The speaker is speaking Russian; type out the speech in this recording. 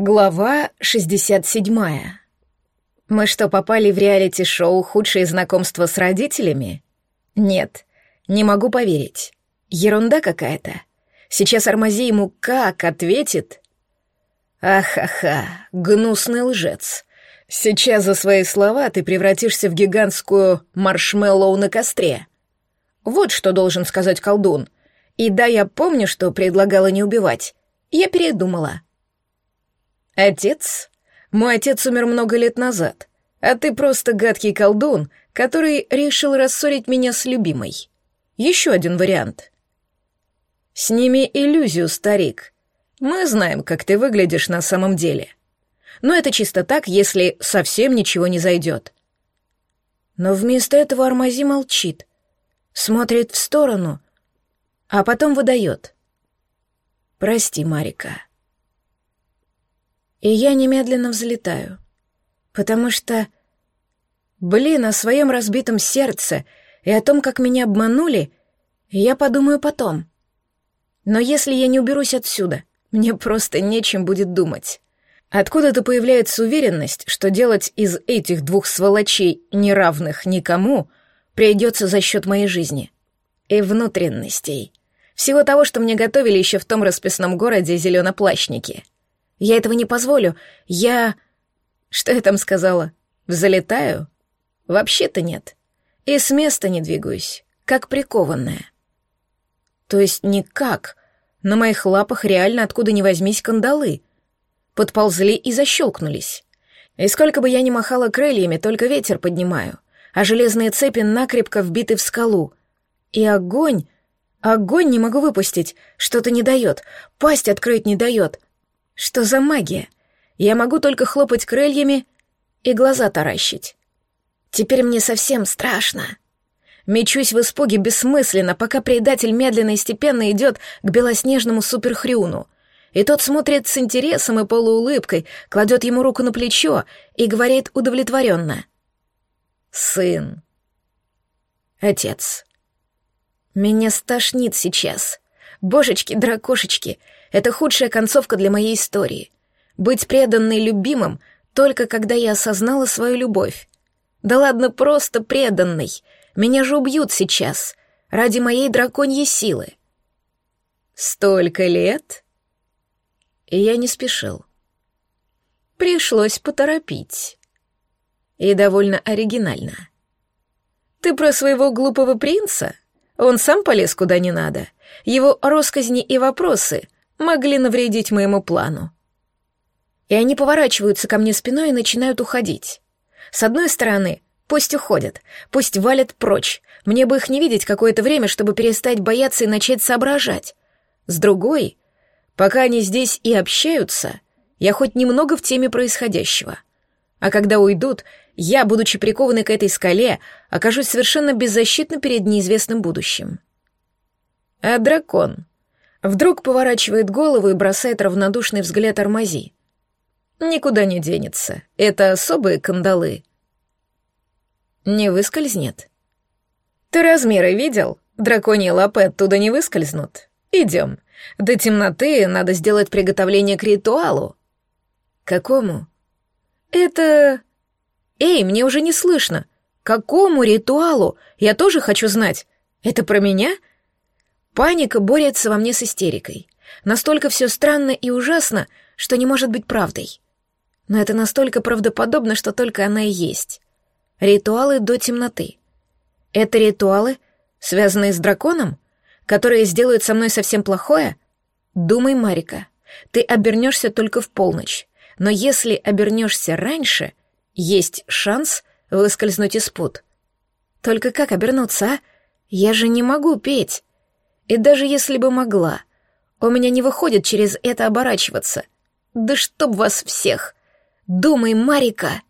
Глава 67. Мы что, попали в реалити-шоу «Худшие знакомства с родителями»? Нет, не могу поверить. Ерунда какая-то. Сейчас Армази ему как ответит? Ахаха, гнусный лжец. Сейчас за свои слова ты превратишься в гигантскую маршмеллоу на костре. Вот что должен сказать колдун. И да, я помню, что предлагала не убивать. Я передумала. «Отец? Мой отец умер много лет назад, а ты просто гадкий колдун, который решил рассорить меня с любимой. Еще один вариант». «Сними иллюзию, старик. Мы знаем, как ты выглядишь на самом деле. Но это чисто так, если совсем ничего не зайдет». Но вместо этого Армази молчит, смотрит в сторону, а потом выдает. «Прости, Марика». И я немедленно взлетаю. Потому что... Блин, о своем разбитом сердце и о том, как меня обманули, я подумаю потом. Но если я не уберусь отсюда, мне просто нечем будет думать. Откуда-то появляется уверенность, что делать из этих двух сволочей, неравных никому, придется за счет моей жизни. И внутренностей. Всего того, что мне готовили еще в том расписном городе зеленоплащники — я этого не позволю. Я... Что я там сказала? Залетаю? Вообще-то нет. И с места не двигаюсь, как прикованная. То есть никак. На моих лапах реально откуда ни возьмись кандалы. Подползли и защелкнулись. И сколько бы я ни махала крыльями, только ветер поднимаю, а железные цепи накрепко вбиты в скалу. И огонь... Огонь не могу выпустить, что-то не дает, пасть открыть не дает — что за магия? Я могу только хлопать крыльями и глаза таращить. Теперь мне совсем страшно. Мечусь в испуге бессмысленно, пока предатель медленно и степенно идет к белоснежному суперхрюну. И тот смотрит с интересом и полуулыбкой, кладет ему руку на плечо и говорит удовлетворенно. «Сын». «Отец». «Меня стошнит сейчас. Божечки-дракошечки, это худшая концовка для моей истории. Быть преданной любимым только когда я осознала свою любовь. Да ладно, просто преданной. Меня же убьют сейчас. Ради моей драконьей силы. Столько лет? И я не спешил. Пришлось поторопить. И довольно оригинально. Ты про своего глупого принца? Он сам полез куда не надо. Его росказни и вопросы — могли навредить моему плану. И они поворачиваются ко мне спиной и начинают уходить. С одной стороны, пусть уходят, пусть валят прочь, мне бы их не видеть какое-то время, чтобы перестать бояться и начать соображать. С другой, пока они здесь и общаются, я хоть немного в теме происходящего. А когда уйдут, я, будучи прикованной к этой скале, окажусь совершенно беззащитна перед неизвестным будущим. А дракон? Вдруг поворачивает голову и бросает равнодушный взгляд Армази. Никуда не денется. Это особые кандалы. Не выскользнет. Ты размеры видел? Драконьи лапы оттуда не выскользнут. Идем. До темноты надо сделать приготовление к ритуалу. Какому? Это... Эй, мне уже не слышно. Какому ритуалу? Я тоже хочу знать. Это про меня? — Паника борется во мне с истерикой. Настолько все странно и ужасно, что не может быть правдой. Но это настолько правдоподобно, что только она и есть. Ритуалы до темноты. Это ритуалы, связанные с драконом, которые сделают со мной совсем плохое? Думай, Марика, ты обернешься только в полночь. Но если обернешься раньше, есть шанс выскользнуть из пут. Только как обернуться, а? Я же не могу петь. И даже если бы могла, у меня не выходит через это оборачиваться. Да чтоб вас всех! Думай, Марика!»